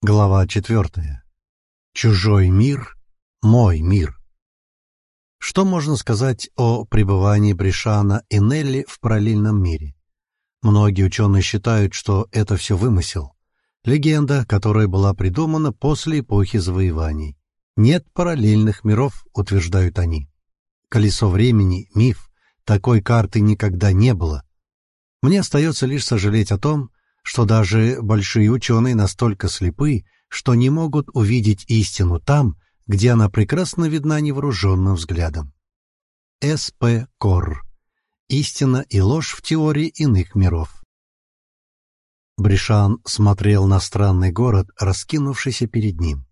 Глава четвертая. Чужой мир — мой мир. Что можно сказать о пребывании Бришана и Нелли в параллельном мире? Многие ученые считают, что это все вымысел. Легенда, которая была придумана после эпохи завоеваний. Нет параллельных миров, утверждают они. Колесо времени — миф. Такой карты никогда не было. Мне остается лишь сожалеть о том, что даже большие ученые настолько слепы, что не могут увидеть истину там, где она прекрасно видна невооруженным взглядом. С.П. Кор. Истина и ложь в теории иных миров. Бришан смотрел на странный город, раскинувшийся перед ним.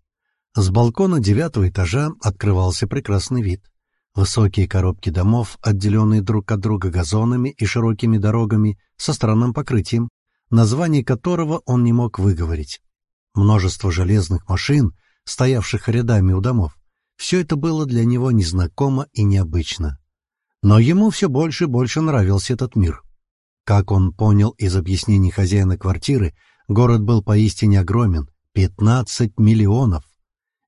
С балкона девятого этажа открывался прекрасный вид. Высокие коробки домов, отделенные друг от друга газонами и широкими дорогами со странным покрытием, название которого он не мог выговорить. Множество железных машин, стоявших рядами у домов. Все это было для него незнакомо и необычно. Но ему все больше и больше нравился этот мир. Как он понял из объяснений хозяина квартиры, город был поистине огромен — 15 миллионов.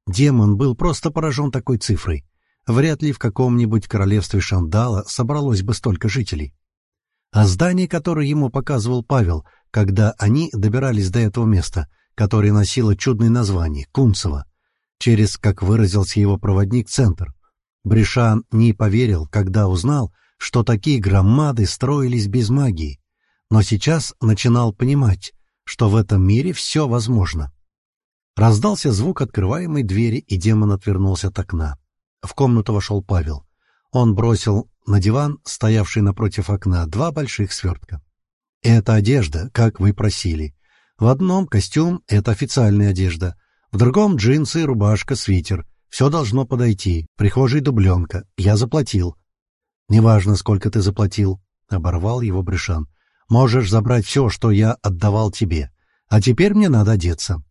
Демон был просто поражен такой цифрой. Вряд ли в каком-нибудь королевстве Шандала собралось бы столько жителей. А здание, которое ему показывал Павел, когда они добирались до этого места, которое носило чудное название — Кунцево, через, как выразился его проводник, центр. Бришан не поверил, когда узнал, что такие громады строились без магии, но сейчас начинал понимать, что в этом мире все возможно. Раздался звук открываемой двери, и демон отвернулся от окна. В комнату вошел Павел. Он бросил на диван, стоявший напротив окна, два больших свертка. «Это одежда, как вы просили. В одном костюм — это официальная одежда, в другом — джинсы, рубашка, свитер. Все должно подойти. Прихожей дубленка. Я заплатил». «Неважно, сколько ты заплатил», — оборвал его Бришан. «Можешь забрать все, что я отдавал тебе. А теперь мне надо одеться».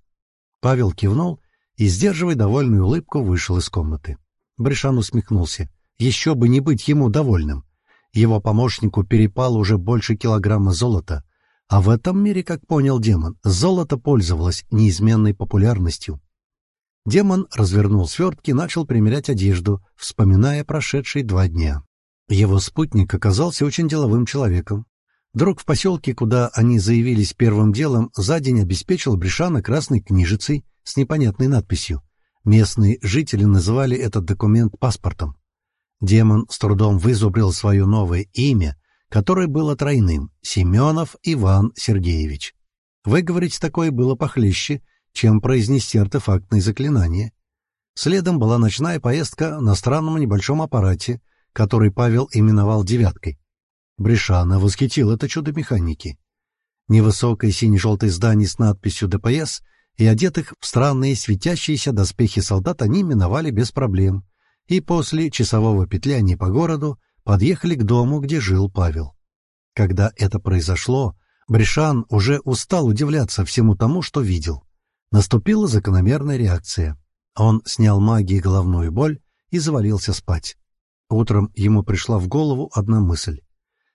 Павел кивнул и, сдерживая довольную улыбку, вышел из комнаты. Бришан усмехнулся. Еще бы не быть ему довольным. Его помощнику перепало уже больше килограмма золота, а в этом мире, как понял демон, золото пользовалось неизменной популярностью. Демон развернул свертки и начал примерять одежду, вспоминая прошедшие два дня. Его спутник оказался очень деловым человеком. Друг в поселке, куда они заявились первым делом, за день обеспечил Бришана красной книжицей с непонятной надписью. Местные жители называли этот документ паспортом. Демон с трудом вызубрил свое новое имя, которое было тройным — Семенов Иван Сергеевич. Выговорить такое было похлеще, чем произнести артефактные заклинания. Следом была ночная поездка на странном небольшом аппарате, который Павел именовал «девяткой». Брешана восхитил это чудо механики. Невысокое сине-желтое здание с надписью «ДПС» и одетых в странные светящиеся доспехи солдат они миновали без проблем — и после часового петляния по городу подъехали к дому, где жил Павел. Когда это произошло, Бришан уже устал удивляться всему тому, что видел. Наступила закономерная реакция. Он снял магии головную боль и завалился спать. Утром ему пришла в голову одна мысль.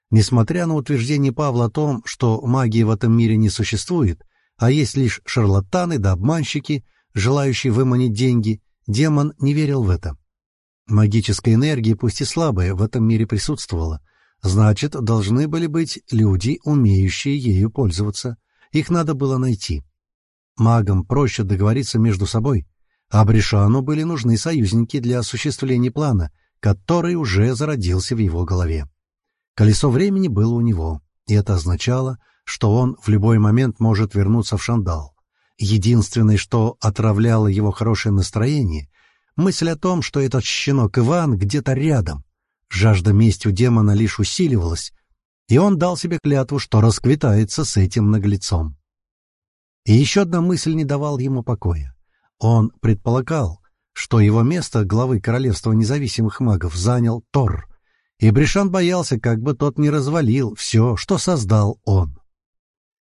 Несмотря на утверждение Павла о том, что магии в этом мире не существует, а есть лишь шарлатаны да обманщики, желающие выманить деньги, демон не верил в это. Магическая энергия, пусть и слабая, в этом мире присутствовала. Значит, должны были быть люди, умеющие ею пользоваться. Их надо было найти. Магам проще договориться между собой, а Бришану были нужны союзники для осуществления плана, который уже зародился в его голове. Колесо времени было у него, и это означало, что он в любой момент может вернуться в Шандал. Единственное, что отравляло его хорошее настроение, Мысль о том, что этот щенок Иван где-то рядом. Жажда мести у демона лишь усиливалась, и он дал себе клятву, что расквитается с этим наглецом. И еще одна мысль не давала ему покоя. Он предполагал, что его место главы Королевства независимых магов занял Тор, и Бришан боялся, как бы тот не развалил все, что создал он.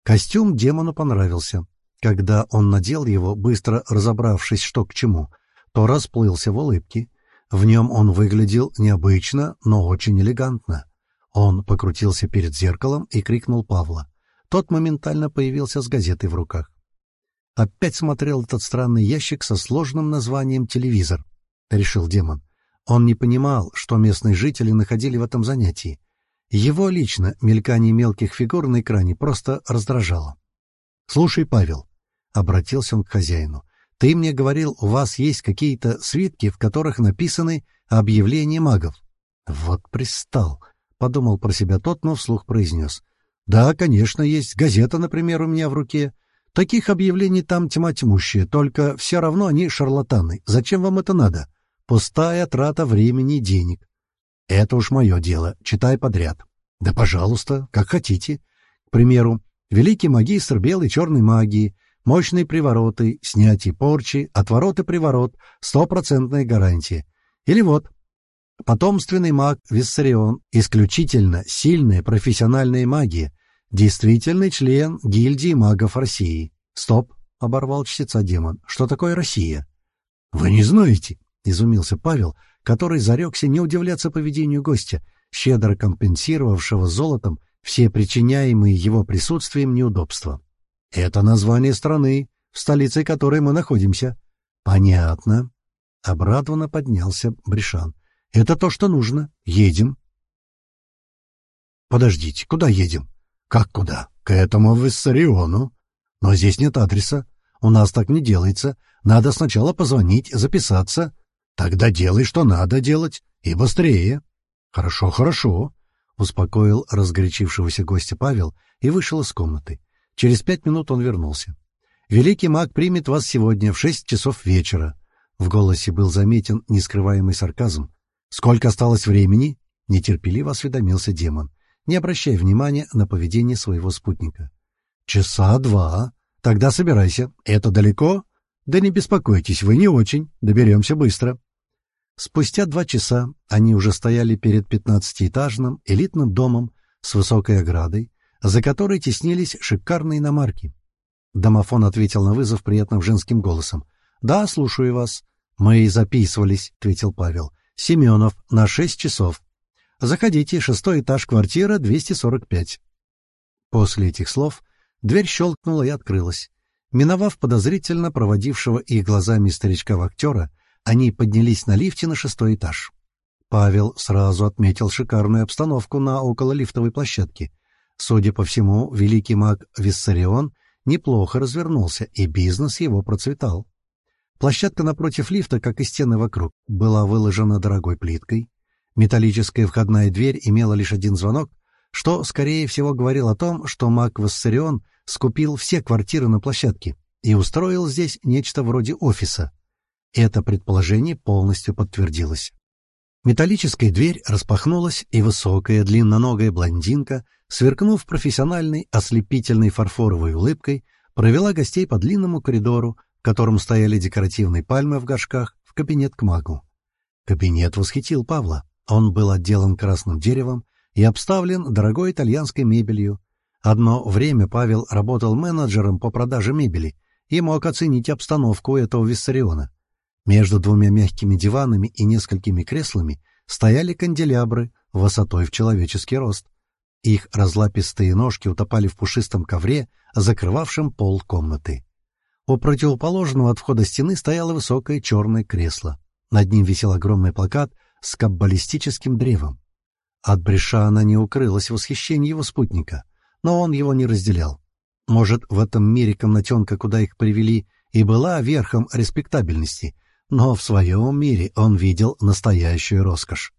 Костюм демону понравился. Когда он надел его, быстро разобравшись, что к чему, то расплылся в улыбке. В нем он выглядел необычно, но очень элегантно. Он покрутился перед зеркалом и крикнул Павла. Тот моментально появился с газетой в руках. опять смотрел этот странный ящик со сложным названием «телевизор», — решил демон. Он не понимал, что местные жители находили в этом занятии. Его лично мелькание мелких фигур на экране просто раздражало. «Слушай, Павел», — обратился он к хозяину, — «ты мне говорил, у вас есть какие-то свитки, в которых написаны объявления магов». «Вот пристал», — подумал про себя тот, но вслух произнес. «Да, конечно, есть. Газета, например, у меня в руке. Таких объявлений там тьма тьмущая, только все равно они шарлатаны. Зачем вам это надо? Пустая трата времени и денег. Это уж мое дело, читай подряд. Да, пожалуйста, как хотите. К примеру, великий магистр белой черной магии, мощные привороты, снятие порчи, отворот и приворот, стопроцентная гарантия. Или вот, потомственный маг Виссарион, исключительно сильная профессиональная магия, действительный член гильдии магов России. Стоп, — оборвал чтеца демон, — что такое Россия? — Вы не знаете, — изумился Павел, который зарекся не удивляться поведению гостя, щедро компенсировавшего золотом все причиняемые его присутствием неудобства. «Это название страны, в столице которой мы находимся». «Понятно». Обрадованно поднялся Бришан. «Это то, что нужно. Едем». «Подождите, куда едем?» «Как куда? К этому Виссариону. Но здесь нет адреса. У нас так не делается. Надо сначала позвонить, записаться, Тогда делай, что надо делать, и быстрее. Хорошо, хорошо, успокоил разгорячившегося гостя Павел и вышел из комнаты. Через пять минут он вернулся. Великий маг примет вас сегодня в шесть часов вечера. В голосе был заметен нескрываемый сарказм. Сколько осталось времени? нетерпеливо осведомился демон, не обращая внимания на поведение своего спутника. Часа два. Тогда собирайся. Это далеко? Да не беспокойтесь, вы не очень. Доберемся быстро. Спустя два часа они уже стояли перед пятнадцатиэтажным элитным домом с высокой оградой, за которой теснились шикарные иномарки. Домофон ответил на вызов приятным женским голосом. «Да, слушаю вас». «Мы и записывались», — ответил Павел. «Семенов, на шесть часов. Заходите, шестой этаж, квартира 245». После этих слов дверь щелкнула и открылась. Миновав подозрительно проводившего их глазами старичка-актера, они поднялись на лифте на шестой этаж. Павел сразу отметил шикарную обстановку на окололифтовой площадке. Судя по всему, великий маг Виссарион неплохо развернулся, и бизнес его процветал. Площадка напротив лифта, как и стены вокруг, была выложена дорогой плиткой. Металлическая входная дверь имела лишь один звонок, что, скорее всего, говорил о том, что маг Виссарион скупил все квартиры на площадке и устроил здесь нечто вроде офиса. Это предположение полностью подтвердилось. Металлическая дверь распахнулась, и высокая длинноногая блондинка, сверкнув профессиональной ослепительной фарфоровой улыбкой, провела гостей по длинному коридору, в котором стояли декоративные пальмы в горшках, в кабинет к магу. Кабинет восхитил Павла. Он был отделан красным деревом и обставлен дорогой итальянской мебелью. Одно время Павел работал менеджером по продаже мебели и мог оценить обстановку этого Виссариона. Между двумя мягкими диванами и несколькими креслами стояли канделябры высотой в человеческий рост. Их разлапистые ножки утопали в пушистом ковре, закрывавшем пол комнаты. У противоположного от входа стены стояло высокое черное кресло. Над ним висел огромный плакат с каббалистическим древом. От Брешана не укрылось восхищение его спутника, но он его не разделял. Может, в этом мире комнатенка, куда их привели, и была верхом респектабельности — но в своем мире он видел настоящую роскошь.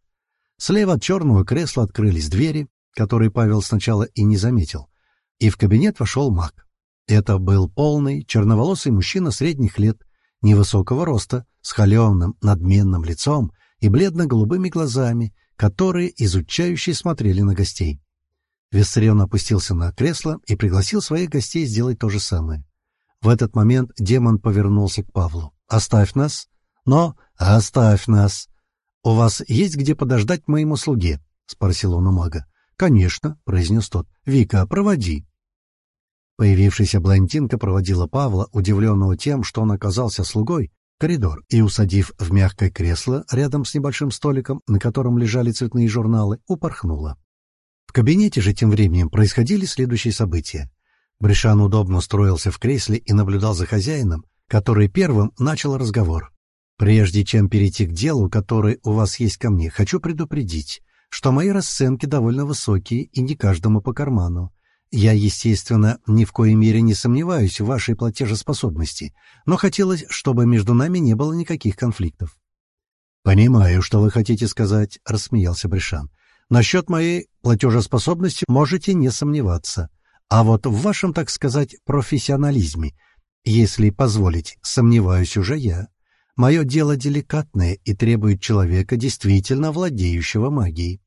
Слева от черного кресла открылись двери, которые Павел сначала и не заметил, и в кабинет вошел маг. Это был полный, черноволосый мужчина средних лет, невысокого роста, с холеным, надменным лицом и бледно-голубыми глазами, которые изучающе смотрели на гостей. Виссарион опустился на кресло и пригласил своих гостей сделать то же самое. В этот момент демон повернулся к Павлу. «Оставь нас!» Но оставь нас. У вас есть где подождать моему слуге? — спросил он у мага. — Конечно, — произнес тот. — Вика, проводи. Появившаяся блондинка проводила Павла, удивленного тем, что он оказался слугой, коридор и, усадив в мягкое кресло рядом с небольшим столиком, на котором лежали цветные журналы, упорхнула. В кабинете же тем временем происходили следующие события. Бришан удобно устроился в кресле и наблюдал за хозяином, который первым начал разговор. «Прежде чем перейти к делу, которое у вас есть ко мне, хочу предупредить, что мои расценки довольно высокие и не каждому по карману. Я, естественно, ни в коей мере не сомневаюсь в вашей платежеспособности, но хотелось, чтобы между нами не было никаких конфликтов. «Понимаю, что вы хотите сказать», — рассмеялся Бришан. «Насчет моей платежеспособности можете не сомневаться. А вот в вашем, так сказать, профессионализме, если позволить, сомневаюсь уже я. Мое дело деликатное и требует человека, действительно владеющего магией».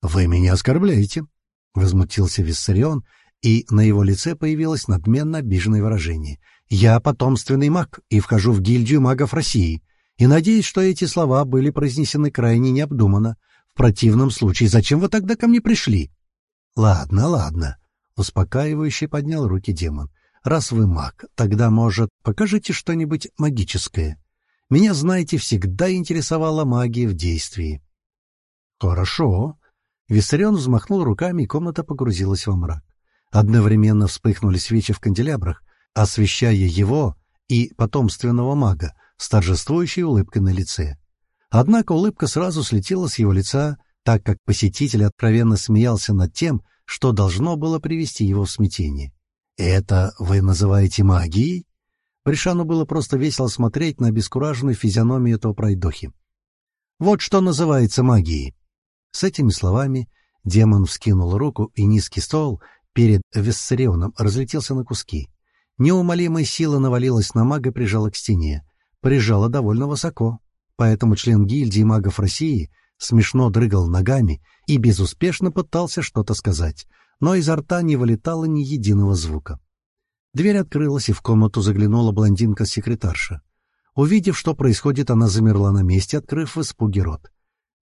«Вы меня оскорбляете», — возмутился Виссарион, и на его лице появилось надменно обиженное выражение. «Я потомственный маг и вхожу в гильдию магов России, и надеюсь, что эти слова были произнесены крайне необдуманно. В противном случае зачем вы тогда ко мне пришли?» «Ладно, ладно», — успокаивающе поднял руки демон. «Раз вы маг, тогда, может, покажите что-нибудь магическое. Меня, знаете, всегда интересовала магия в действии». «Хорошо», Виссарион взмахнул руками, и комната погрузилась во мрак. Одновременно вспыхнули свечи в канделябрах, освещая его и потомственного мага с торжествующей улыбкой на лице. Однако улыбка сразу слетела с его лица, так как посетитель откровенно смеялся над тем, что должно было привести его в смятение. «Это вы называете магией?» Бришану было просто весело смотреть на обескураженную физиономию этого пройдохи. «Вот что называется магией. С этими словами демон вскинул руку, и низкий стол перед Виссарионом разлетелся на куски. Неумолимая сила навалилась на мага и прижала к стене. Прижала довольно высоко. Поэтому член гильдии магов России смешно дрыгал ногами и безуспешно пытался что-то сказать, но изо рта не вылетало ни единого звука. Дверь открылась, и в комнату заглянула блондинка-секретарша. Увидев, что происходит, она замерла на месте, открыв в испуге рот.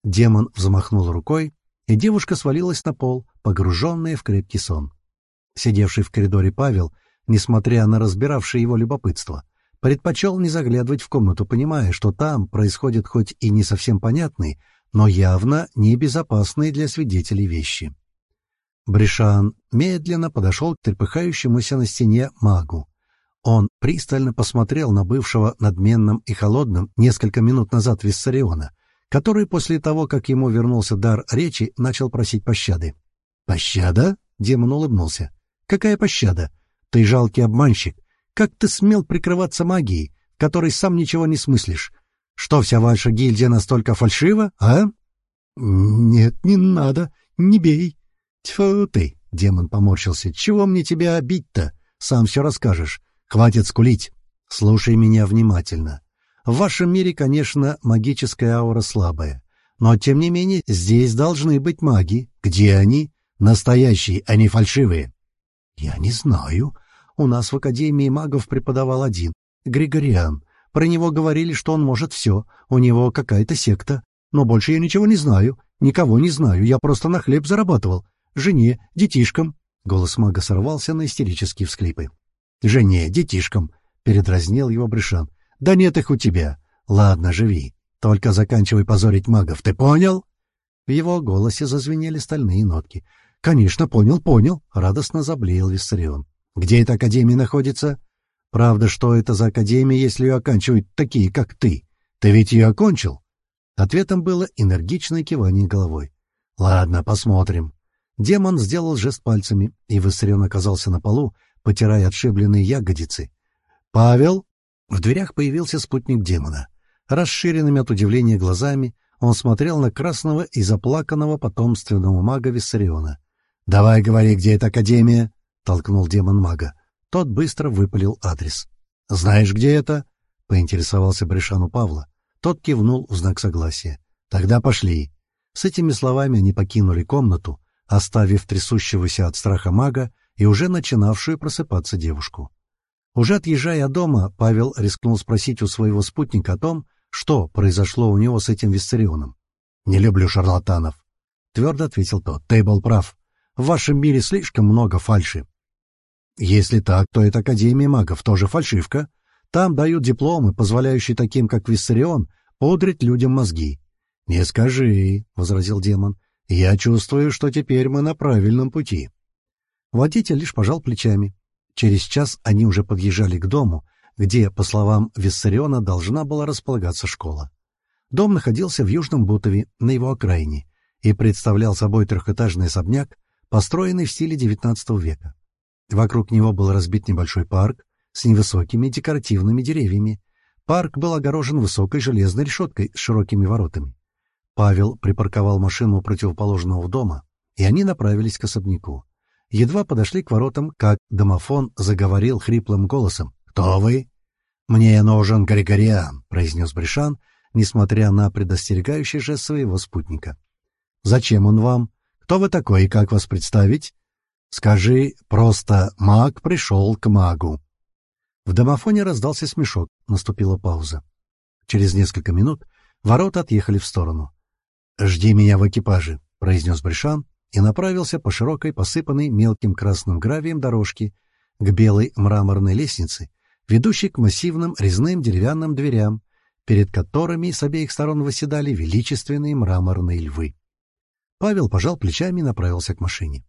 Демон взмахнул рукой, и девушка свалилась на пол, погруженная в крепкий сон. Сидевший в коридоре Павел, несмотря на разбиравшее его любопытство, предпочел не заглядывать в комнату, понимая, что там происходят хоть и не совсем понятные, но явно небезопасные для свидетелей вещи. Бришан медленно подошел к трепыхающемуся на стене магу. Он пристально посмотрел на бывшего надменным и холодным несколько минут назад Виссариона, который после того, как ему вернулся дар речи, начал просить пощады. «Пощада?» — демон улыбнулся. «Какая пощада? Ты жалкий обманщик. Как ты смел прикрываться магией, которой сам ничего не смыслишь? Что, вся ваша гильдия настолько фальшива, а?» «Нет, не надо, не бей». «Тьфу ты!» — демон поморщился. «Чего мне тебя обидь-то? Сам все расскажешь. Хватит скулить. Слушай меня внимательно. В вашем мире, конечно, магическая аура слабая. Но, тем не менее, здесь должны быть маги. Где они? Настоящие, а не фальшивые. Я не знаю. У нас в Академии магов преподавал один. Григориан. Про него говорили, что он может все. У него какая-то секта. Но больше я ничего не знаю. Никого не знаю. Я просто на хлеб зарабатывал. Жене, детишкам. Голос мага сорвался на истерические всклипы. «Жене, детишкам!» — передразнил его Брышан. Да нет их у тебя. Ладно, живи. Только заканчивай позорить магов, ты понял?» В его голосе зазвенели стальные нотки. «Конечно, понял, понял», — радостно заблеял Виссарион. «Где эта академия находится?» «Правда, что это за академия, если ее оканчивают такие, как ты? Ты ведь ее окончил?» Ответом было энергичное кивание головой. «Ладно, посмотрим». Демон сделал жест пальцами, и Виссарион оказался на полу, потирая отшибленные ягодицы. «Павел?» В дверях появился спутник демона. Расширенными от удивления глазами он смотрел на красного и заплаканного потомственного мага Виссариона. «Давай говори, где эта академия?» — толкнул демон мага. Тот быстро выпалил адрес. «Знаешь, где это?» — поинтересовался Брешан Павла. Тот кивнул в знак согласия. «Тогда пошли». С этими словами они покинули комнату, оставив трясущегося от страха мага и уже начинавшую просыпаться девушку. Уже отъезжая от дома, Павел рискнул спросить у своего спутника о том, что произошло у него с этим Виссарионом. «Не люблю шарлатанов», — твердо ответил тот. «Ты был прав. В вашем мире слишком много фальши». «Если так, то это Академия магов, тоже фальшивка. Там дают дипломы, позволяющие таким, как Виссарион, пудрить людям мозги». «Не скажи», — возразил демон. «Я чувствую, что теперь мы на правильном пути». Водитель лишь пожал плечами. Через час они уже подъезжали к дому, где, по словам Виссариона, должна была располагаться школа. Дом находился в Южном Бутове, на его окраине, и представлял собой трехэтажный особняк, построенный в стиле XIX века. Вокруг него был разбит небольшой парк с невысокими декоративными деревьями. Парк был огорожен высокой железной решеткой с широкими воротами. Павел припарковал машину у противоположного дома, и они направились к особняку. Едва подошли к воротам, как домофон заговорил хриплым голосом. «Кто вы?» «Мне нужен Григориан», — произнес Бришан, несмотря на предостерегающий жест своего спутника. «Зачем он вам? Кто вы такой и как вас представить?» «Скажи, просто маг пришел к магу». В домофоне раздался смешок, наступила пауза. Через несколько минут ворота отъехали в сторону. «Жди меня в экипаже», — произнес Бришан и направился по широкой, посыпанной мелким красным гравием дорожке к белой мраморной лестнице, ведущей к массивным резным деревянным дверям, перед которыми с обеих сторон восседали величественные мраморные львы. Павел пожал плечами и направился к машине.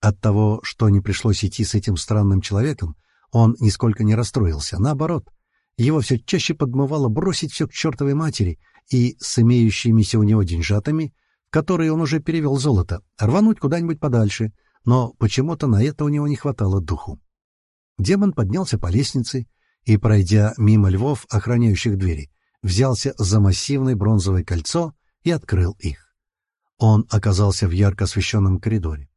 От того, что не пришлось идти с этим странным человеком, он нисколько не расстроился. Наоборот, его все чаще подмывало бросить все к чертовой матери и с имеющимися у него деньжатами — которые он уже перевел золото, рвануть куда-нибудь подальше, но почему-то на это у него не хватало духу. Демон поднялся по лестнице и, пройдя мимо львов, охраняющих двери, взялся за массивное бронзовое кольцо и открыл их. Он оказался в ярко освещенном коридоре.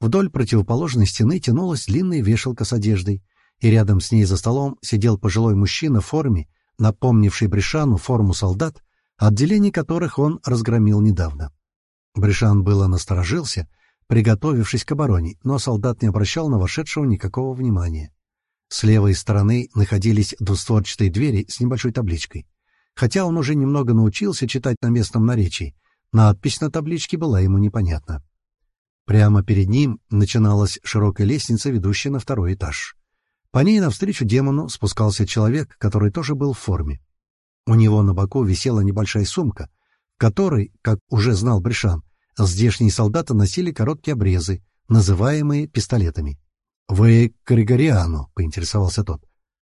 Вдоль противоположной стены тянулась длинная вешалка с одеждой, и рядом с ней за столом сидел пожилой мужчина в форме, напомнивший Бришану форму солдат, отделений которых он разгромил недавно. Бришан было насторожился, приготовившись к обороне, но солдат не обращал на вошедшего никакого внимания. С левой стороны находились двустворчатые двери с небольшой табличкой. Хотя он уже немного научился читать на местном наречии, надпись на табличке была ему непонятна. Прямо перед ним начиналась широкая лестница, ведущая на второй этаж. По ней навстречу демону спускался человек, который тоже был в форме. У него на боку висела небольшая сумка, которой, как уже знал Бришан, Здешние солдаты носили короткие обрезы, называемые пистолетами. «Вы к Григориану?» — поинтересовался тот.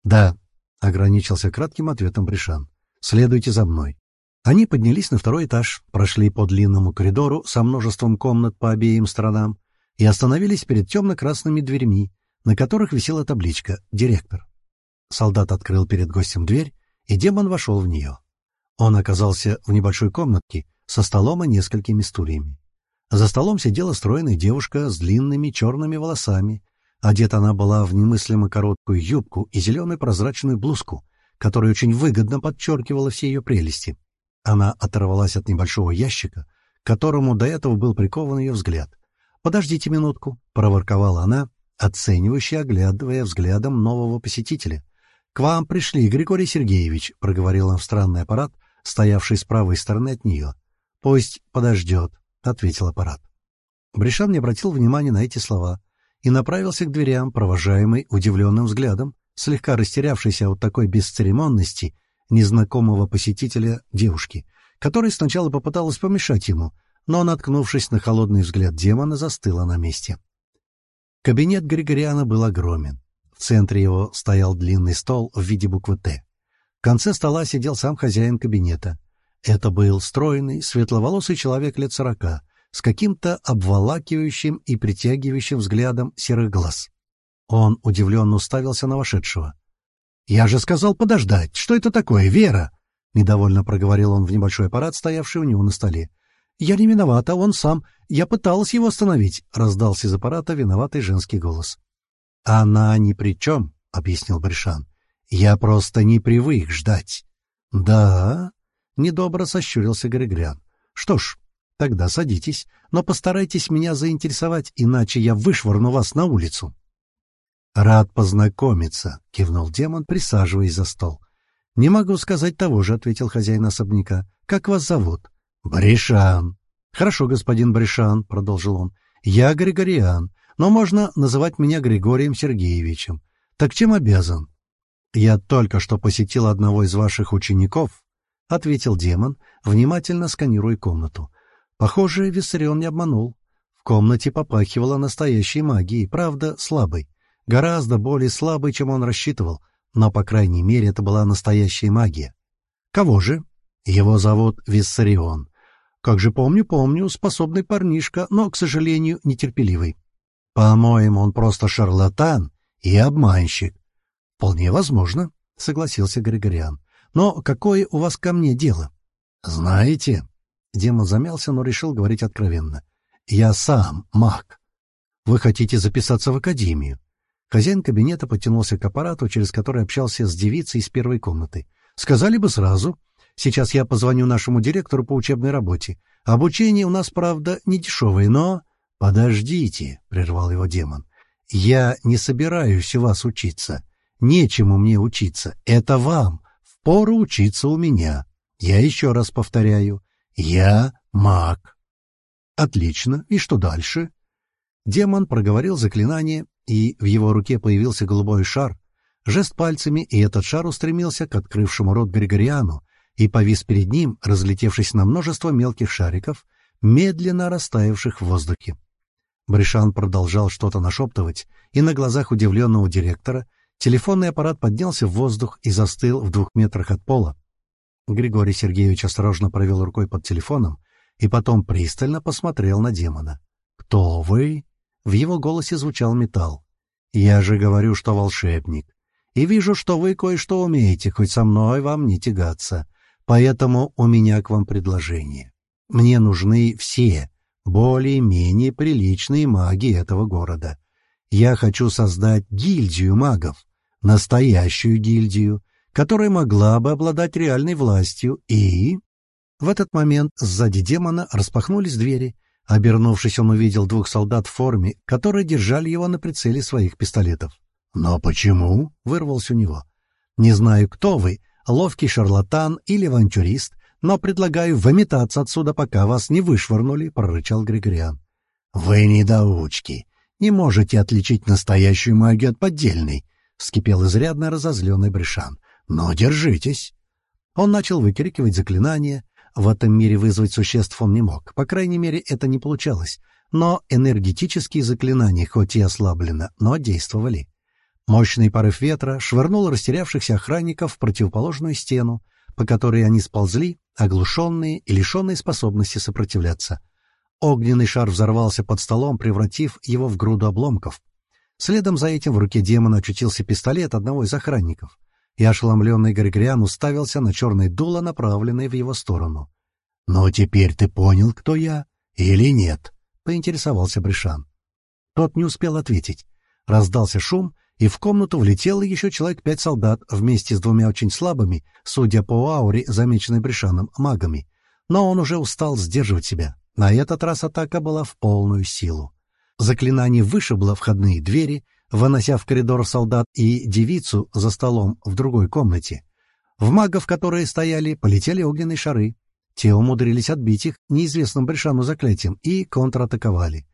«Да», — ограничился кратким ответом Бришан. «Следуйте за мной». Они поднялись на второй этаж, прошли по длинному коридору со множеством комнат по обеим сторонам и остановились перед темно-красными дверьми, на которых висела табличка «Директор». Солдат открыл перед гостем дверь, и демон вошел в нее. Он оказался в небольшой комнатке, со столом и несколькими стульями. За столом сидела стройная девушка с длинными черными волосами. Одета она была в немыслимо короткую юбку и зеленую прозрачную блузку, которая очень выгодно подчеркивала все ее прелести. Она оторвалась от небольшого ящика, к которому до этого был прикован ее взгляд. «Подождите минутку», — проворковала она, оценивающе оглядывая взглядом нового посетителя. «К вам пришли, Григорий Сергеевич», — проговорил он в странный аппарат, стоявший с правой стороны от нее. «Пусть подождет», — ответил аппарат. Бришан не обратил внимания на эти слова и направился к дверям, провожаемый удивленным взглядом, слегка растерявшейся от такой бесцеремонности незнакомого посетителя девушки, которая сначала попыталась помешать ему, но, наткнувшись на холодный взгляд демона, застыла на месте. Кабинет Григориана был огромен. В центре его стоял длинный стол в виде буквы «Т». В конце стола сидел сам хозяин кабинета. Это был стройный, светловолосый человек лет сорока, с каким-то обволакивающим и притягивающим взглядом серых глаз. Он удивленно уставился на вошедшего. «Я же сказал подождать! Что это такое, Вера?» — недовольно проговорил он в небольшой аппарат, стоявший у него на столе. «Я не виновата, он сам. Я пыталась его остановить», — раздался из аппарата виноватый женский голос. «Она ни при чем», — объяснил Бришан. «Я просто не привык ждать». «Да?» Недобро сощурился Григорян. «Что ж, тогда садитесь, но постарайтесь меня заинтересовать, иначе я вышвырну вас на улицу». «Рад познакомиться», — кивнул демон, присаживаясь за стол. «Не могу сказать того же», — ответил хозяин особняка. «Как вас зовут?» «Бришан». «Хорошо, господин Бришан», — продолжил он. «Я Григориан, но можно называть меня Григорием Сергеевичем. Так чем обязан?» «Я только что посетил одного из ваших учеников», — ответил демон, внимательно сканируя комнату. Похоже, Виссарион не обманул. В комнате попахивало настоящей магией, правда, слабой. Гораздо более слабый, чем он рассчитывал, но, по крайней мере, это была настоящая магия. Кого же? Его зовут Виссарион. Как же помню, помню, способный парнишка, но, к сожалению, нетерпеливый. По-моему, он просто шарлатан и обманщик. Вполне возможно, согласился Григориан. Но какое у вас ко мне дело? Знаете, демон замялся, но решил говорить откровенно. Я сам маг. Вы хотите записаться в академию? Хозяин кабинета потянулся к аппарату, через который общался с девицей из первой комнаты. «Сказали бы сразу. Сейчас я позвоню нашему директору по учебной работе. Обучение у нас, правда, не дешевое, но...» «Подождите», — прервал его демон. «Я не собираюсь у вас учиться. Нечему мне учиться. Это вам. Впору учиться у меня. Я еще раз повторяю. Я маг». «Отлично. И что дальше?» Демон проговорил заклинание, и в его руке появился голубой шар. Жест пальцами, и этот шар устремился к открывшему рот Григориану и повис перед ним, разлетевшись на множество мелких шариков, медленно растаявших в воздухе. Бришан продолжал что-то нашептывать, и на глазах удивленного директора телефонный аппарат поднялся в воздух и застыл в двух метрах от пола. Григорий Сергеевич осторожно провел рукой под телефоном и потом пристально посмотрел на демона. «Кто вы?» В его голосе звучал металл. «Я же говорю, что волшебник. И вижу, что вы кое-что умеете, хоть со мной вам не тягаться. Поэтому у меня к вам предложение. Мне нужны все более-менее приличные маги этого города. Я хочу создать гильдию магов, настоящую гильдию, которая могла бы обладать реальной властью и...» В этот момент сзади демона распахнулись двери, Обернувшись, он увидел двух солдат в форме, которые держали его на прицеле своих пистолетов. «Но почему?» — вырвался у него. «Не знаю, кто вы, ловкий шарлатан или авантюрист, но предлагаю выметаться отсюда, пока вас не вышвырнули», — прорычал Григориан. «Вы недоучки. Не можете отличить настоящую магию от поддельной», — вскипел изрядно разозленный Брешан. «Но держитесь». Он начал выкрикивать заклинания, в этом мире вызвать существ он не мог. По крайней мере, это не получалось. Но энергетические заклинания, хоть и ослаблено, но действовали. Мощный порыв ветра швырнул растерявшихся охранников в противоположную стену, по которой они сползли, оглушенные и лишенные способности сопротивляться. Огненный шар взорвался под столом, превратив его в груду обломков. Следом за этим в руке демона очутился пистолет одного из охранников и ошеломленный Григориан уставился на черное дуло, направленное в его сторону. «Ну, теперь ты понял, кто я? Или нет?» — поинтересовался Бришан. Тот не успел ответить. Раздался шум, и в комнату влетело еще человек пять солдат вместе с двумя очень слабыми, судя по ауре, замеченной Бришаном, магами. Но он уже устал сдерживать себя. На этот раз атака была в полную силу. Заклинание вышибло входные двери — вынося в коридор солдат и девицу за столом в другой комнате. В магов, которые стояли, полетели огненные шары. Те умудрились отбить их неизвестным Бришану заклятием и контратаковали.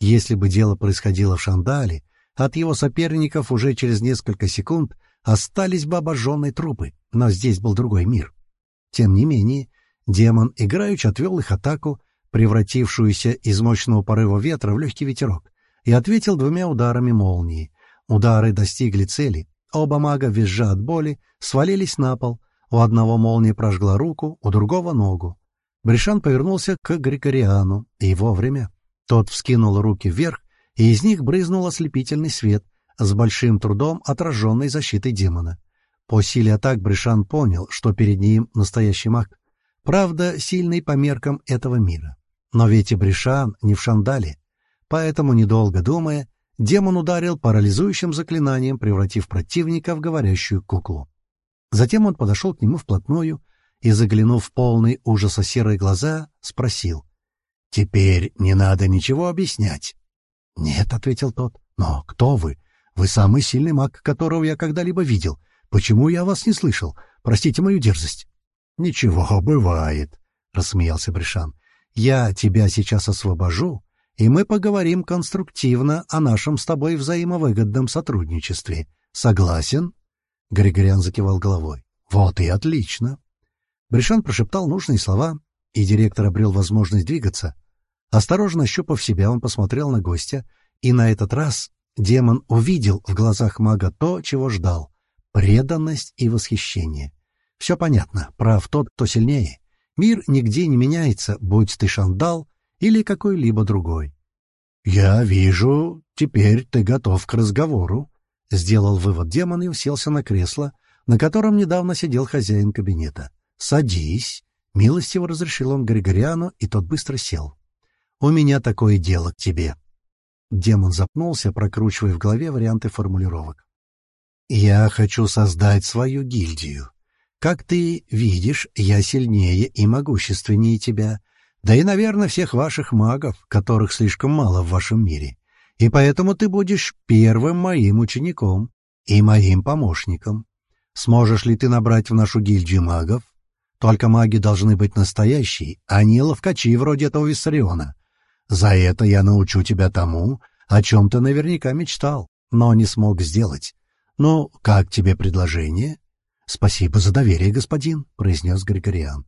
Если бы дело происходило в Шандале, от его соперников уже через несколько секунд остались бы обожженные трупы, но здесь был другой мир. Тем не менее, демон играючи отвел их атаку, превратившуюся из мощного порыва ветра в легкий ветерок и ответил двумя ударами молнии. Удары достигли цели. Оба мага, визжа от боли, свалились на пол. У одного молния прожгла руку, у другого — ногу. Бришан повернулся к Григориану, и вовремя. Тот вскинул руки вверх, и из них брызнул ослепительный свет, с большим трудом отраженный защитой демона. По силе атак Бришан понял, что перед ним настоящий маг. Правда, сильный по меркам этого мира. Но ведь и Бришан не в Шандале. Поэтому, недолго думая, демон ударил парализующим заклинанием, превратив противника в говорящую куклу. Затем он подошел к нему вплотную и, заглянув в полный ужаса серые глаза, спросил. — Теперь не надо ничего объяснять. — Нет, — ответил тот. — Но кто вы? Вы самый сильный маг, которого я когда-либо видел. Почему я вас не слышал? Простите мою дерзость. — Ничего, бывает, — рассмеялся Бришан. — Я тебя сейчас освобожу, и мы поговорим конструктивно о нашем с тобой взаимовыгодном сотрудничестве. Согласен?» Григориан закивал головой. «Вот и отлично!» Бришан прошептал нужные слова, и директор обрел возможность двигаться. Осторожно щупав себя, он посмотрел на гостя, и на этот раз Демон увидел в глазах мага то, чего ждал — преданность и восхищение. Все понятно, прав тот, кто сильнее. Мир нигде не меняется, будь ты шандал или какой-либо другой. «Я вижу, теперь ты готов к разговору», — сделал вывод демон и уселся на кресло, на котором недавно сидел хозяин кабинета. «Садись», — милостиво разрешил он Григориану, и тот быстро сел. «У меня такое дело к тебе». Демон запнулся, прокручивая в голове варианты формулировок. «Я хочу создать свою гильдию. Как ты видишь, я сильнее и могущественнее тебя, да и, наверное, всех ваших магов, которых слишком мало в вашем мире. И поэтому ты будешь первым моим учеником и моим помощником. Сможешь ли ты набрать в нашу гильдию магов? Только маги должны быть настоящие, а не ловкачи вроде этого Виссариона. За это я научу тебя тому, о чем ты наверняка мечтал, но не смог сделать. Ну, как тебе предложение?» «Спасибо за доверие, господин», — произнес Григориан.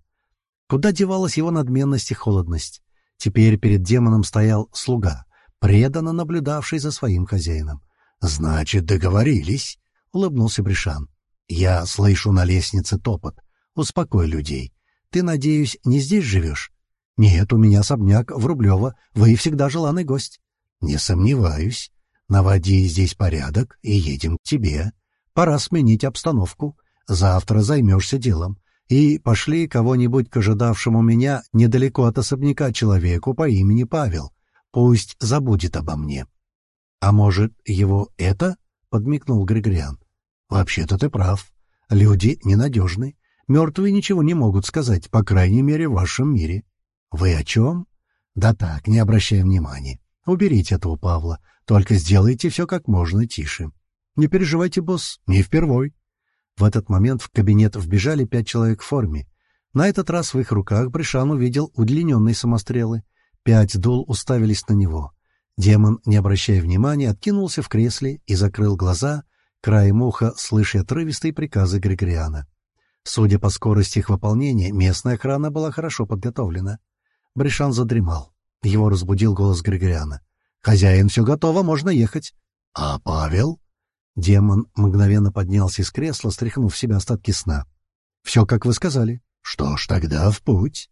Куда девалась его надменность и холодность? Теперь перед демоном стоял слуга, преданно наблюдавший за своим хозяином. «Значит, договорились», — улыбнулся Бришан. «Я слышу на лестнице топот. Успокой людей. Ты, надеюсь, не здесь живешь?» «Нет, у меня особняк в Рублево. Вы всегда желанный гость». «Не сомневаюсь. Наводи здесь порядок и едем к тебе. Пора сменить обстановку. Завтра займешься делом. И пошли кого-нибудь к ожидавшему меня недалеко от особняка человеку по имени Павел. Пусть забудет обо мне. — А может, его это? — подмигнул Григориан. — Вообще-то ты прав. Люди ненадежны. Мертвые ничего не могут сказать, по крайней мере, в вашем мире. — Вы о чем? — Да так, не обращай внимания. Уберите этого Павла, только сделайте все как можно тише. Не переживайте, босс, не впервой. В этот момент в кабинет вбежали пять человек в форме. На этот раз в их руках Бришан увидел удлиненные самострелы. Пять дул уставились на него. Демон, не обращая внимания, откинулся в кресле и закрыл глаза, краем уха слыша отрывистые приказы Григориана. Судя по скорости их выполнения, местная охрана была хорошо подготовлена. Бришан задремал. Его разбудил голос Григориана. «Хозяин, все готово, можно ехать». «А Павел?» Демон мгновенно поднялся из кресла, стряхнув в себя остатки сна. «Все, как вы сказали». «Что ж, тогда в путь».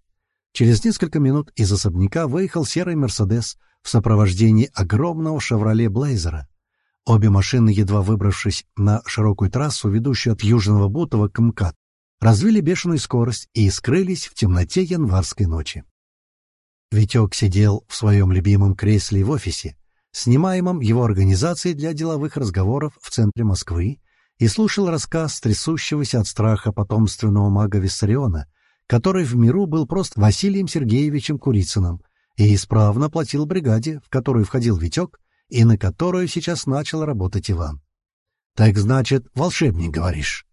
Через несколько минут из особняка выехал серый «Мерседес» в сопровождении огромного «Шевроле Блейзера». Обе машины, едва выбравшись на широкую трассу, ведущую от Южного Бутова к МКАД, развили бешеную скорость и скрылись в темноте январской ночи. Витек сидел в своем любимом кресле в офисе, снимаемом его организацией для деловых разговоров в центре Москвы, и слушал рассказ трясущегося от страха потомственного мага Виссариона, который в миру был просто Василием Сергеевичем Курицыным и исправно платил бригаде, в которую входил Витек, и на которую сейчас начал работать Иван. «Так значит, волшебник, говоришь?»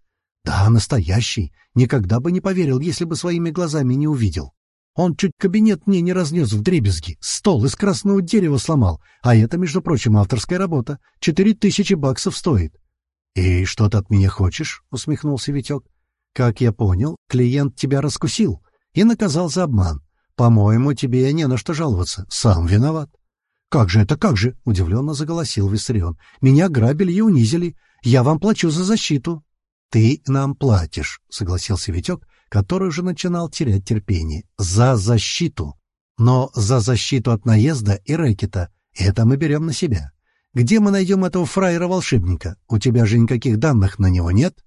«Да, настоящий. Никогда бы не поверил, если бы своими глазами не увидел. Он чуть кабинет мне не разнес в дребезги, стол из красного дерева сломал, а это, между прочим, авторская работа. Четыре тысячи баксов стоит. — И что ты от меня хочешь? — усмехнулся Витек. — Как я понял, клиент тебя раскусил и наказал за обман. По-моему, тебе не на что жаловаться. Сам виноват. — Как же это, как же? — удивленно заголосил Виссарион. — Меня грабили и унизили. Я вам плачу за защиту. — Ты нам платишь, — согласился Витек, который уже начинал терять терпение. «За защиту! Но за защиту от наезда и рэкета это мы берем на себя. Где мы найдем этого фраера-волшебника? У тебя же никаких данных на него нет?»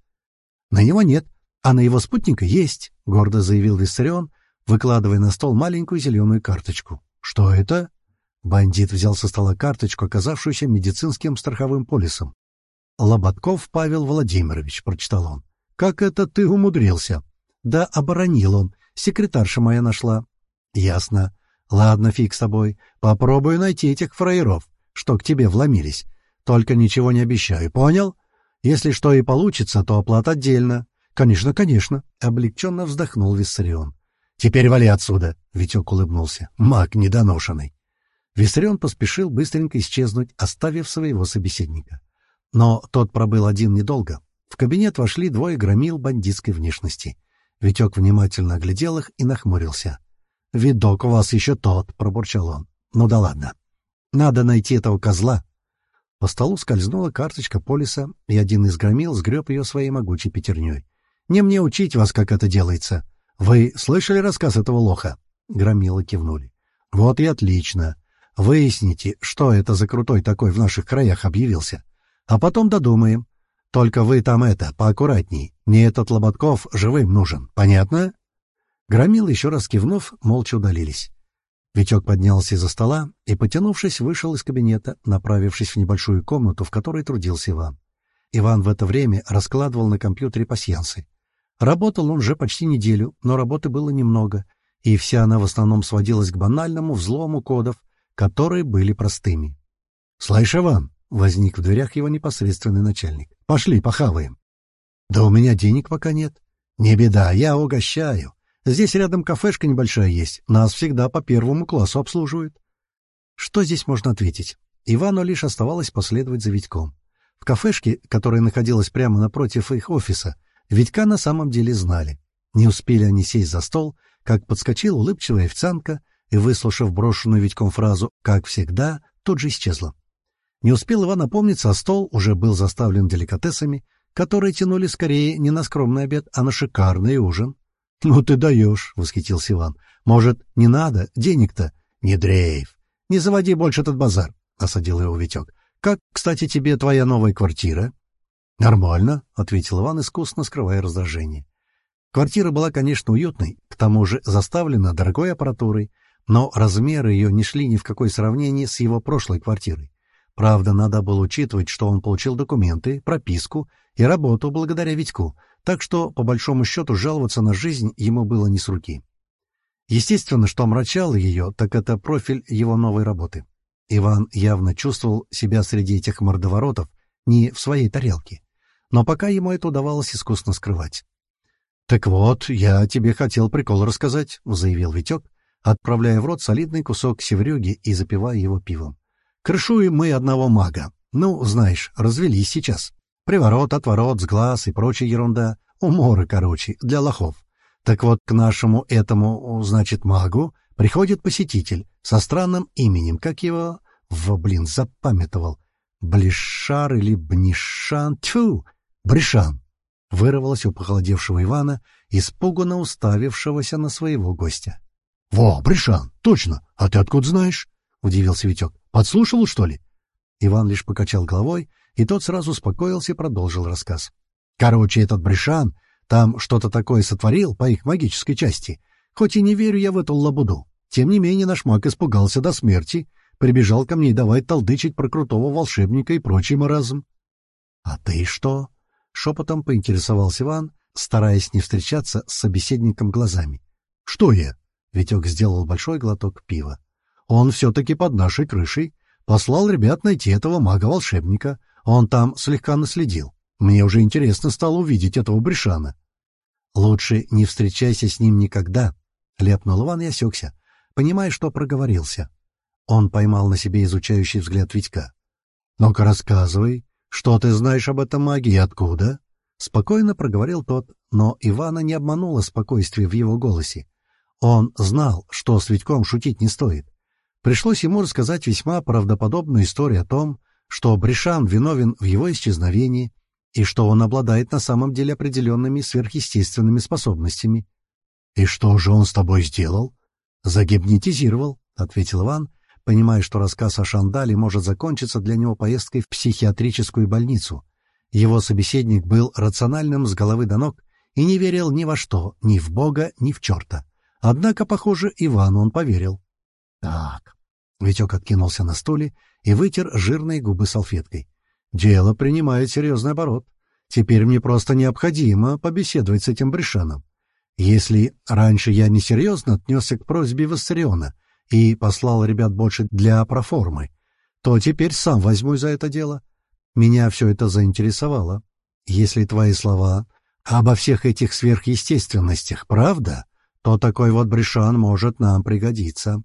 «На него нет, а на его спутника есть», — гордо заявил Виссарион, выкладывая на стол маленькую зеленую карточку. «Что это?» Бандит взял со стола карточку, оказавшуюся медицинским страховым полисом. «Лоботков Павел Владимирович», — прочитал он. «Как это ты умудрился?» Да оборонил он. Секретарша моя нашла. Ясно. Ладно, фиг с тобой. Попробую найти этих фраеров, что к тебе вломились. Только ничего не обещаю, понял? Если что и получится, то оплата отдельно. Конечно, конечно. Облегченно вздохнул Виссарион. Теперь вали отсюда, Витек улыбнулся. Маг недоношенный. Виссарион поспешил быстренько исчезнуть, оставив своего собеседника. Но тот пробыл один недолго. В кабинет вошли двое громил бандитской внешности. Витек внимательно оглядел их и нахмурился. «Видок у вас еще тот», — пробурчал он. «Ну да ладно. Надо найти этого козла». По столу скользнула карточка полиса, и один из громил сгреб ее своей могучей пятерней. «Не мне учить вас, как это делается. Вы слышали рассказ этого лоха?» Громилы кивнули. «Вот и отлично. Выясните, что это за крутой такой в наших краях объявился. А потом додумаем. Только вы там это, поаккуратней. Мне этот Лоботков живым нужен. Понятно?» Громилы, еще раз кивнув, молча удалились. Витек поднялся из-за стола и, потянувшись, вышел из кабинета, направившись в небольшую комнату, в которой трудился Иван. Иван в это время раскладывал на компьютере пасьянсы. Работал он уже почти неделю, но работы было немного, и вся она в основном сводилась к банальному взлому кодов, которые были простыми. — Слышь, Иван, — возник в дверях его непосредственный начальник, — пошли, похаваем. — Да у меня денег пока нет. — Не беда, я угощаю. Здесь рядом кафешка небольшая есть, нас всегда по первому классу обслуживают. Что здесь можно ответить? Ивану лишь оставалось последовать за Витьком. В кафешке, которая находилась прямо напротив их офиса, Витька на самом деле знали. Не успели они сесть за стол, как подскочила улыбчивая официантка и, выслушав брошенную Витьком фразу «как всегда», тут же исчезла. Не успел Иван опомниться, а стол уже был заставлен деликатесами, которые тянули скорее не на скромный обед, а на шикарный ужин. «Ну ты даешь!» — восхитился Иван. «Может, не надо? Денег-то?» «Не дрейф! Не заводи больше этот базар!» — осадил его Витек. «Как, кстати, тебе твоя новая квартира?» «Нормально», — ответил Иван, искусно скрывая раздражение. Квартира была, конечно, уютной, к тому же заставлена дорогой аппаратурой, но размеры ее не шли ни в какое сравнение с его прошлой квартирой. Правда, надо было учитывать, что он получил документы, прописку и работу благодаря Витьку, так что, по большому счету, жаловаться на жизнь ему было не с руки. Естественно, что омрачало ее, так это профиль его новой работы. Иван явно чувствовал себя среди этих мордоворотов не в своей тарелке, но пока ему это удавалось искусно скрывать. «Так вот, я тебе хотел прикол рассказать», — заявил Витек, отправляя в рот солидный кусок севрюги и запивая его пивом. «Крышуем мы одного мага. Ну, знаешь, развелись сейчас. Приворот, отворот, сглаз и прочая ерунда. Уморы, короче, для лохов. Так вот, к нашему этому, значит, магу приходит посетитель со странным именем, как его... В, блин, запамятовал. Блишар или Бнишан... Тьфу! Бришан! Вырвалось у похолодевшего Ивана, испуганно уставившегося на своего гостя. — Во, Бришан, точно! А ты откуда знаешь? — удивился Витек. — Подслушал, что ли? Иван лишь покачал головой и тот сразу успокоился и продолжил рассказ. «Короче, этот Бришан там что-то такое сотворил по их магической части. Хоть и не верю я в эту лабуду. Тем не менее наш маг испугался до смерти, прибежал ко мне и давай толдычить про крутого волшебника и прочий маразм». «А ты что?» — шепотом поинтересовался Иван, стараясь не встречаться с собеседником глазами. «Что я?» — Витек сделал большой глоток пива. «Он все-таки под нашей крышей. Послал ребят найти этого мага-волшебника. Он там слегка наследил. Мне уже интересно стало увидеть этого Бришана. «Лучше не встречайся с ним никогда», — ляпнул Иван и осекся, понимая, что проговорился. Он поймал на себе изучающий взгляд Витька. «Ну-ка рассказывай, что ты знаешь об этом маге и откуда?» Спокойно проговорил тот, но Ивана не обмануло спокойствие в его голосе. Он знал, что с Витьком шутить не стоит. Пришлось ему рассказать весьма правдоподобную историю о том, что Бришан виновен в его исчезновении и что он обладает на самом деле определенными сверхъестественными способностями. — И что же он с тобой сделал? — Загипнотизировал, — ответил Иван, понимая, что рассказ о Шандале может закончиться для него поездкой в психиатрическую больницу. Его собеседник был рациональным с головы до ног и не верил ни во что, ни в Бога, ни в черта. Однако, похоже, Ивану он поверил. — Так. Витек откинулся на стуле и вытер жирные губы салфеткой. «Дело принимает серьезный оборот. Теперь мне просто необходимо побеседовать с этим Брешаном. Если раньше я несерьезно отнесся к просьбе Вассариона и послал ребят больше для проформы, то теперь сам возьму за это дело. Меня все это заинтересовало. Если твои слова обо всех этих сверхъестественностях правда, то такой вот Брешан может нам пригодиться.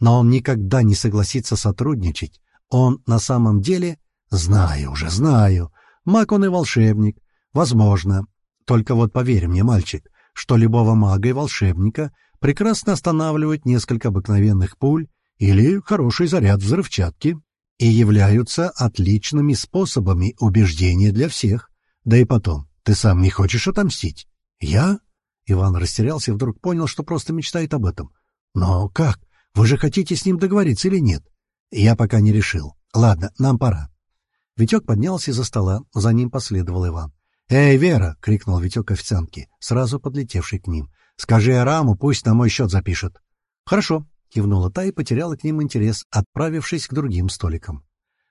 Но он никогда не согласится сотрудничать. Он на самом деле... Знаю уже, знаю. Маг он и волшебник. Возможно. Только вот поверь мне, мальчик, что любого мага и волшебника прекрасно останавливает несколько обыкновенных пуль или хороший заряд взрывчатки. и являются отличными способами убеждения для всех. Да и потом, ты сам не хочешь отомстить? Я? Иван растерялся и вдруг понял, что просто мечтает об этом. Но как? Вы же хотите с ним договориться или нет? Я пока не решил. Ладно, нам пора. Витек поднялся из-за стола, за ним последовал Иван. «Эй, Вера!» — крикнул Витек официантке, сразу подлетевший к ним. «Скажи Араму, пусть на мой счет запишет». «Хорошо», — кивнула та и потеряла к ним интерес, отправившись к другим столикам.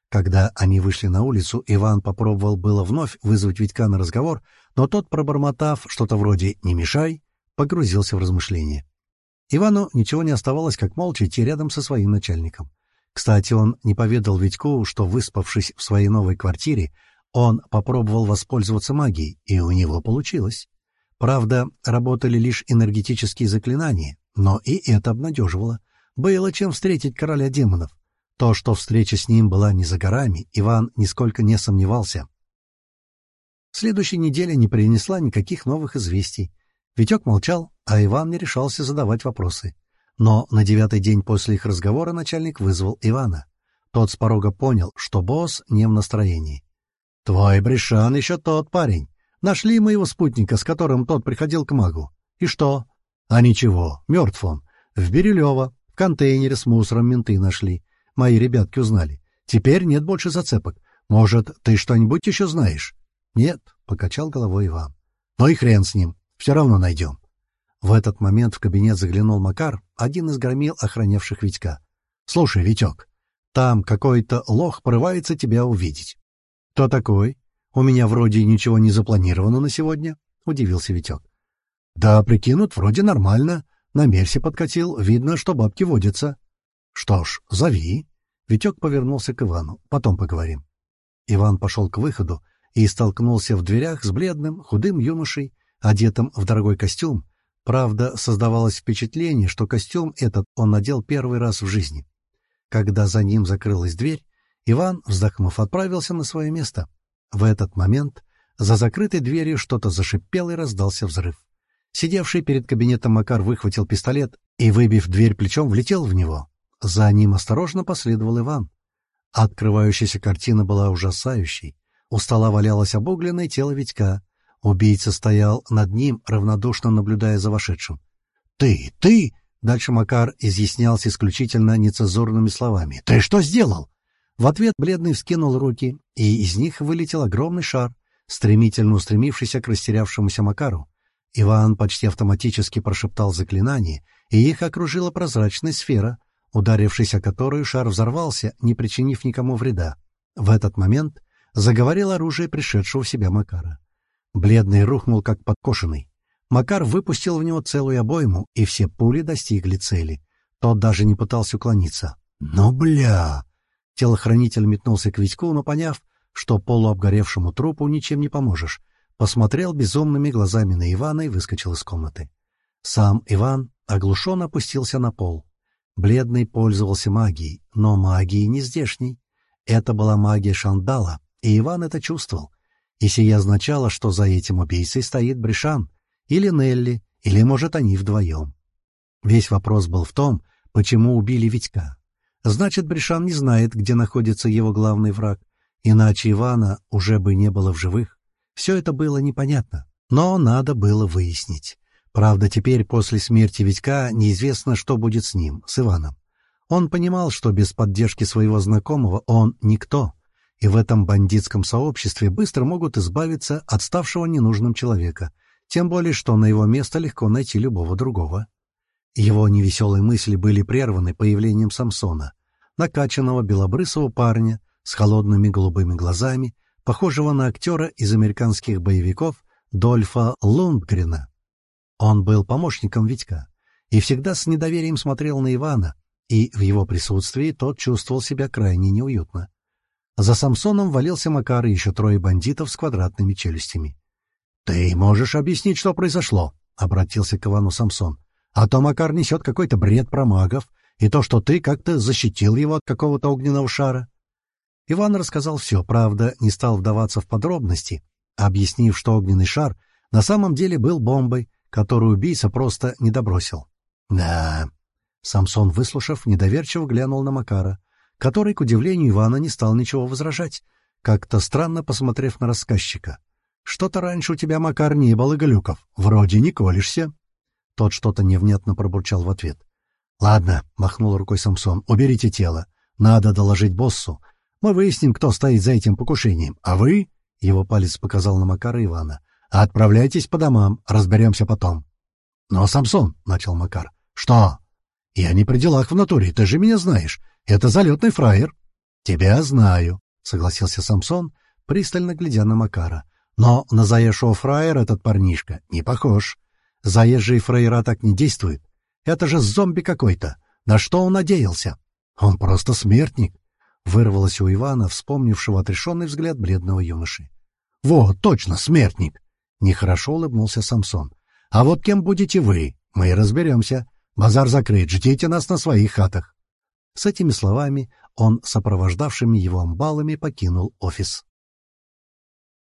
Когда они вышли на улицу, Иван попробовал было вновь вызвать Витька на разговор, но тот, пробормотав что-то вроде «не мешай», погрузился в размышления. Ивану ничего не оставалось, как молча идти рядом со своим начальником. Кстати, он не поведал Витьку, что, выспавшись в своей новой квартире, он попробовал воспользоваться магией, и у него получилось. Правда, работали лишь энергетические заклинания, но и это обнадеживало. Было чем встретить короля демонов. То, что встреча с ним была не за горами, Иван нисколько не сомневался. Следующая неделя не принесла никаких новых известий. Витек молчал, а Иван не решался задавать вопросы. Но на девятый день после их разговора начальник вызвал Ивана. Тот с порога понял, что босс не в настроении. «Твой Бришан еще тот парень. Нашли моего спутника, с которым тот приходил к магу. И что?» «А ничего, мертв он. В Бирюлево, в контейнере с мусором менты нашли. Мои ребятки узнали. Теперь нет больше зацепок. Может, ты что-нибудь еще знаешь?» «Нет», — покачал головой Иван. «Ну и хрен с ним. Все равно найдем». В этот момент в кабинет заглянул Макар, один из громил, охранявших Витька. — Слушай, Витек, там какой-то лох порывается тебя увидеть. — Кто такой? У меня вроде ничего не запланировано на сегодня, — удивился Витек. — Да, прикинут, вроде нормально. На Мерсе подкатил, видно, что бабки водятся. — Что ж, зови. Витек повернулся к Ивану. Потом поговорим. Иван пошел к выходу и столкнулся в дверях с бледным, худым юношей, одетым в дорогой костюм, Правда, создавалось впечатление, что костюм этот он надел первый раз в жизни. Когда за ним закрылась дверь, Иван, вздохнув, отправился на свое место. В этот момент за закрытой дверью что-то зашипело и раздался взрыв. Сидевший перед кабинетом Макар выхватил пистолет и, выбив дверь плечом, влетел в него. За ним осторожно последовал Иван. Открывающаяся картина была ужасающей. У стола валялось обугленное тело Витька. Убийца стоял над ним, равнодушно наблюдая за вошедшим. «Ты! Ты!» — дальше Макар изъяснялся исключительно нецензурными словами. «Ты что сделал?» В ответ бледный вскинул руки, и из них вылетел огромный шар, стремительно устремившийся к растерявшемуся Макару. Иван почти автоматически прошептал заклинание, и их окружила прозрачная сфера, ударившись о которую шар взорвался, не причинив никому вреда. В этот момент заговорил оружие пришедшего в себя Макара. Бледный рухнул, как подкошенный. Макар выпустил в него целую обойму, и все пули достигли цели. Тот даже не пытался уклониться. «Ну, бля!» Телохранитель метнулся к Витьку, но, поняв, что полуобгоревшему трупу ничем не поможешь, посмотрел безумными глазами на Ивана и выскочил из комнаты. Сам Иван оглушенно опустился на пол. Бледный пользовался магией, но магией не здешней. Это была магия Шандала, и Иван это чувствовал. И сия означало, что за этим убийцей стоит Бришан, или Нелли, или, может, они вдвоем. Весь вопрос был в том, почему убили Витька. Значит, Бришан не знает, где находится его главный враг, иначе Ивана уже бы не было в живых. Все это было непонятно, но надо было выяснить. Правда, теперь, после смерти Витька, неизвестно, что будет с ним, с Иваном. Он понимал, что без поддержки своего знакомого он никто — и в этом бандитском сообществе быстро могут избавиться от ставшего ненужным человека, тем более что на его место легко найти любого другого. Его невеселые мысли были прерваны появлением Самсона, накачанного белобрысого парня с холодными голубыми глазами, похожего на актера из американских боевиков Дольфа Лундгрена. Он был помощником Витька и всегда с недоверием смотрел на Ивана, и в его присутствии тот чувствовал себя крайне неуютно. За Самсоном валился Макар и еще трое бандитов с квадратными челюстями. — Ты можешь объяснить, что произошло? — обратился к Ивану Самсон. — А то Макар несет какой-то бред про магов, и то, что ты как-то защитил его от какого-то огненного шара. Иван рассказал все, правда, не стал вдаваться в подробности, объяснив, что огненный шар на самом деле был бомбой, которую убийца просто не добросил. — Да. Самсон, выслушав, недоверчиво глянул на Макара. Который, к удивлению Ивана, не стал ничего возражать, как-то странно посмотрев на рассказчика. «Что-то раньше у тебя, Макар, не было глюков. Вроде не колешься». Тот что-то невнятно пробурчал в ответ. «Ладно», — махнул рукой Самсон, — «уберите тело. Надо доложить боссу. Мы выясним, кто стоит за этим покушением. А вы...» — его палец показал на Макара Ивана. «Отправляйтесь по домам, разберемся потом». «Но, Самсон», — начал Макар. «Что?» «Я не при делах в натуре, ты же меня знаешь. Это залетный фраер». «Тебя знаю», — согласился Самсон, пристально глядя на Макара. «Но на заезжего фраера этот парнишка не похож. Заезжие фраера так не действуют. Это же зомби какой-то. На что он надеялся? Он просто смертник. Вырвалось у Ивана, вспомнившего отрешенный взгляд бледного юноши. «Вот, точно, смертник!» Нехорошо улыбнулся Самсон. «А вот кем будете вы? Мы разберемся. Базар закрыт, ждите нас на своих хатах». С этими словами он, сопровождавшими его амбалами, покинул офис.